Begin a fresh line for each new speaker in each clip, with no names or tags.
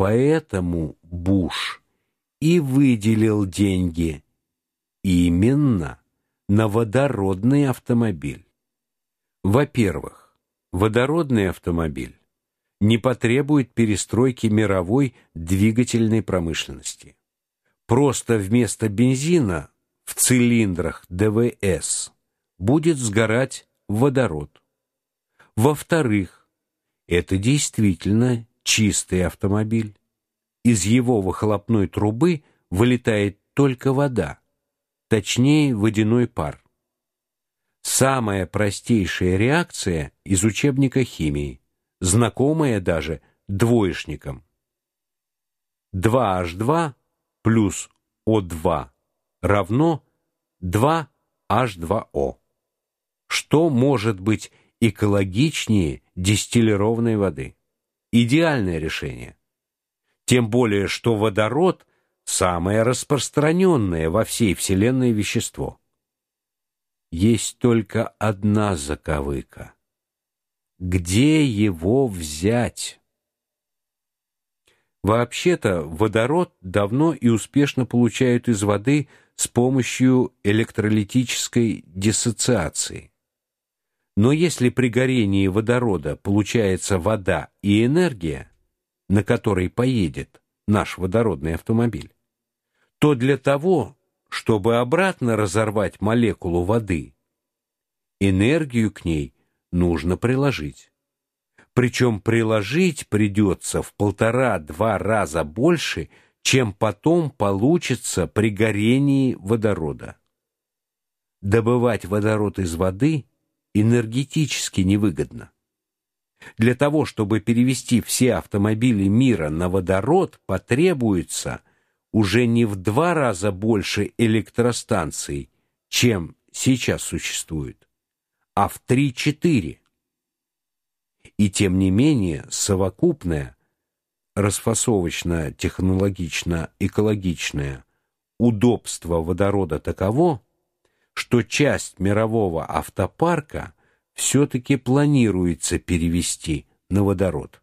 поэтому Буш и выделил деньги именно на водородный автомобиль. Во-первых, водородный автомобиль не потребует перестройки мировой двигательной промышленности. Просто вместо бензина в цилиндрах ДВС будет сгорать водород. Во-вторых, это действительно чистый автомобиль. Из его выхлопной трубы вылетает только вода, точнее водяной пар. Самая простейшая реакция из учебника химии, знакомая даже двоечникам. 2H2 плюс O2 равно 2H2O. Что может быть экологичнее дистиллированной воды? Идеальное решение. Тем более, что водород самое распространенное во всей вселенной вещество. Есть только одна заковыка. Где его взять? Вообще-то водород давно и успешно получают из воды с помощью электролитической диссоциации. Но если при горении водорода получается вода и энергия, на которой поедет наш водородный автомобиль, то для того, чтобы обратно разорвать молекулу воды, энергию к ней нужно приложить. Причем приложить придется в полтора-два раза больше, чем потом получится при горении водорода. Добывать водород из воды энергетически невыгодно. Для того, чтобы перевести все автомобили мира на водород, потребуется уже не в два раза больше электростанций, чем сейчас существует, а в 3-4. И тем не менее, совокупная расфасовочно-технологично-экологичное удобство водорода таково, что часть мирового автопарка все таки планируется перевести на водород.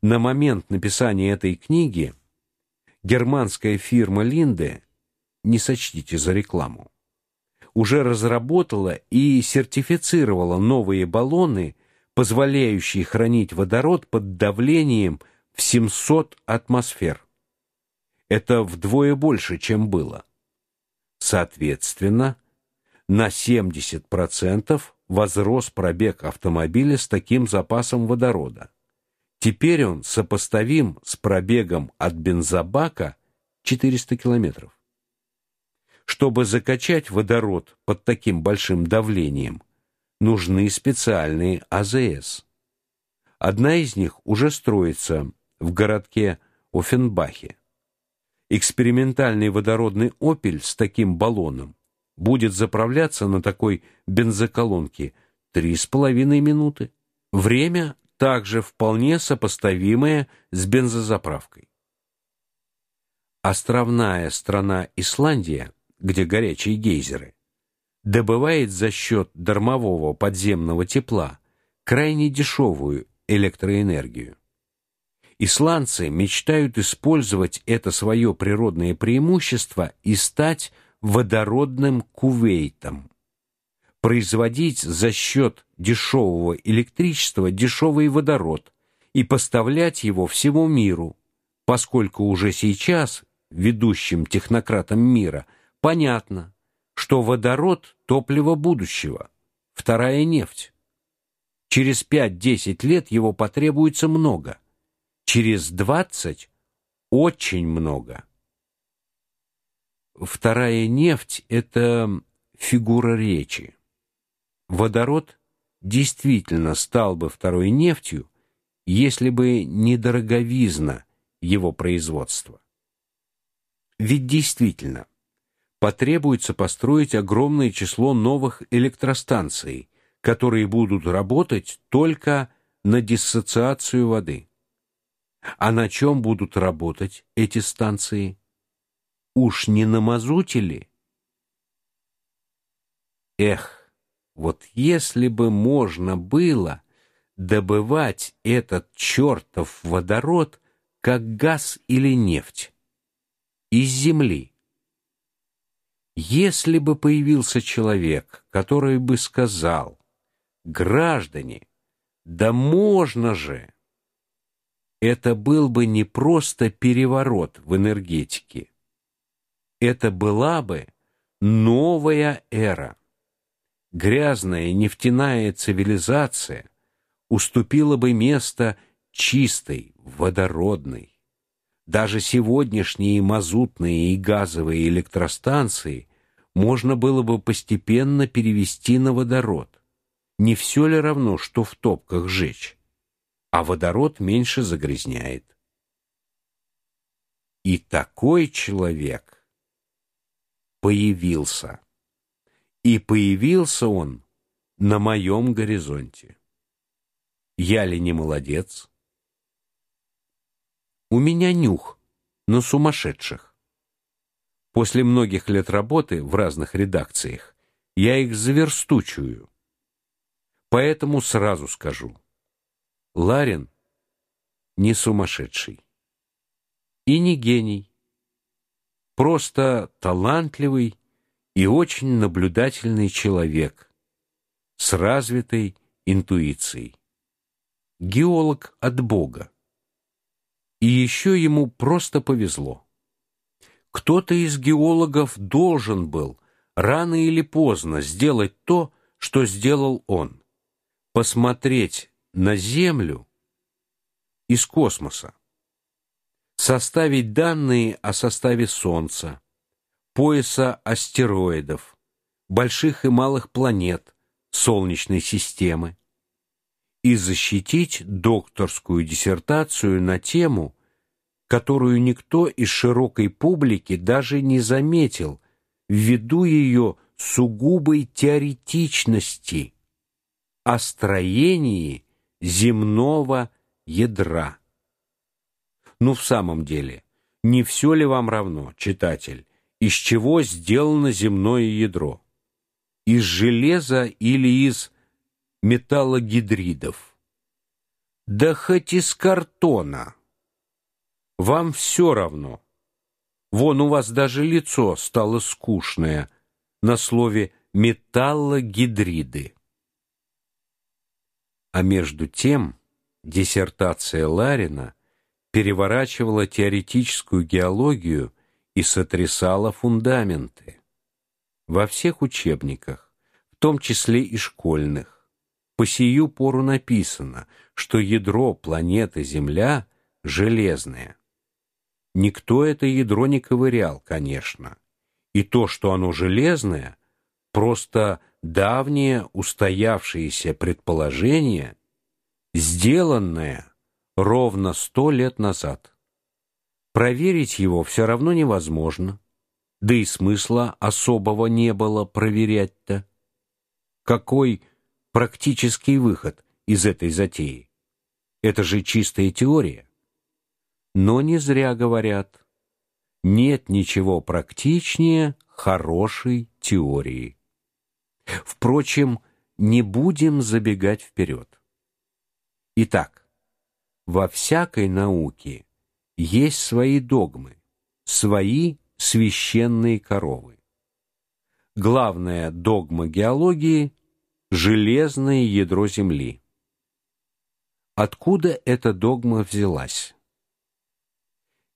На момент написания этой книги германская фирма Linde, не сочтите за рекламу, уже разработала и сертифицировала новые баллоны, позволяющие хранить водород под давлением в 700 атмосфер. Это вдвое больше, чем было. Соответственно, на 70% возрос пробег автомобиля с таким запасом водорода. Теперь он сопоставим с пробегом от бензобака 400 километров. Чтобы закачать водород под таким большим давлением, нужны специальные АЗС. Одна из них уже строится в городке Офенбахе. Экспериментальный водородный Опель с таким баллоном будет заправляться на такой бензоколонке три с половиной минуты. Время также вполне сопоставимое с бензозаправкой. Островная страна Исландия, где горячие гейзеры, добывает за счет дармового подземного тепла крайне дешевую электроэнергию. Исландцы мечтают использовать это свое природное преимущество и стать водородным Кувейтом. Производить за счет дешевого электричества дешевый водород и поставлять его всему миру, поскольку уже сейчас ведущим технократам мира понятно, что водород топливо будущего, вторая нефть. Через 5-10 лет его потребуется много через двадцать очень много. Вторая нефть это фигура речи. Водород действительно стал бы второй нефтью, если бы не дороговизна его производства. Ведь действительно потребуется построить огромное число новых электростанций, которые будут работать только на диссоциацию воды. А на чем будут работать эти станции? Уж не на мазуте ли? Эх, вот если бы можно было добывать этот чертов водород как газ или нефть из земли. Если бы появился человек, который бы сказал: "Граждане, да можно же!" Это был бы не просто переворот в энергетике. Это была бы новая эра. Грязная нефтяная цивилизация уступила бы место чистой, водородной. Даже сегодняшние мазутные и газовые электростанции можно было бы постепенно перевести на водород. Не все ли равно, что в топках жечь? А водород меньше загрязняет. И такой человек появился. И появился он на моем горизонте. Я ли не молодец? У меня нюх на сумасшедших. После многих лет работы в разных редакциях я их заверстучую. Поэтому сразу скажу: Ларин не сумасшедший и не гений, просто талантливый и очень наблюдательный человек с развитой интуицией. Геолог от Бога. И еще ему просто повезло. Кто-то из геологов должен был рано или поздно сделать то, что сделал он. Посмотреть на Землю из космоса. Составить данные о составе Солнца, пояса астероидов, больших и малых планет Солнечной системы и защитить докторскую диссертацию на тему, которую никто из широкой публики даже не заметил ввиду ее сугубой теоретичности о строении земного ядра. Ну в самом деле, не все ли вам равно, читатель, из чего сделано земное ядро? Из железа или из металлогидридов. Да хоть из картона. Вам все равно. Вон у вас даже лицо стало скучное на слове металлогидриды. А между тем, диссертация Ларина переворачивала теоретическую геологию и сотрясала фундаменты. Во всех учебниках, в том числе и школьных, по сию пору написано, что ядро планеты Земля железное. Никто это ядро не ковырял, конечно. И то, что оно железное, просто давнее устоявшееся предположение, сделанное ровно сто лет назад. Проверить его все равно невозможно, да и смысла особого не было проверять-то. Какой практический выход из этой затеи. Это же чистая теория. Но не зря говорят: нет ничего практичнее хорошей теории. Впрочем, не будем забегать вперед. Итак, во всякой науке есть свои догмы, свои священные коровы. Главная догма геологии железное ядро Земли. Откуда эта догма взялась?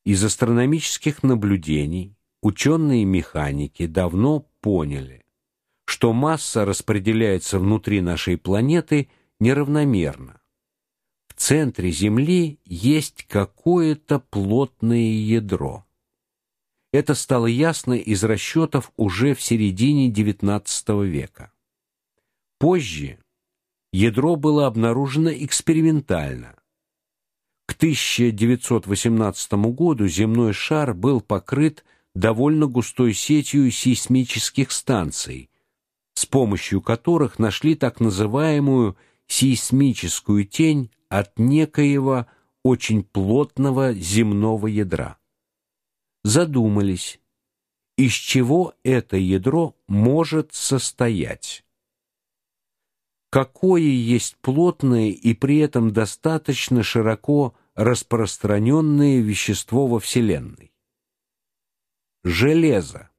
Из астрономических наблюдений ученые-механики давно поняли, что масса распределяется внутри нашей планеты неравномерно. Центре Земли есть какое-то плотное ядро. Это стало ясно из расчетов уже в середине XIX века. Позже ядро было обнаружено экспериментально. К 1918 году земной шар был покрыт довольно густой сетью сейсмических станций, с помощью которых нашли так называемую сейсмическую тень от некоего очень плотного земного ядра. Задумались, из чего это ядро может состоять какое есть плотное и при этом достаточно широко распространенное вещество во Вселенной. Железо.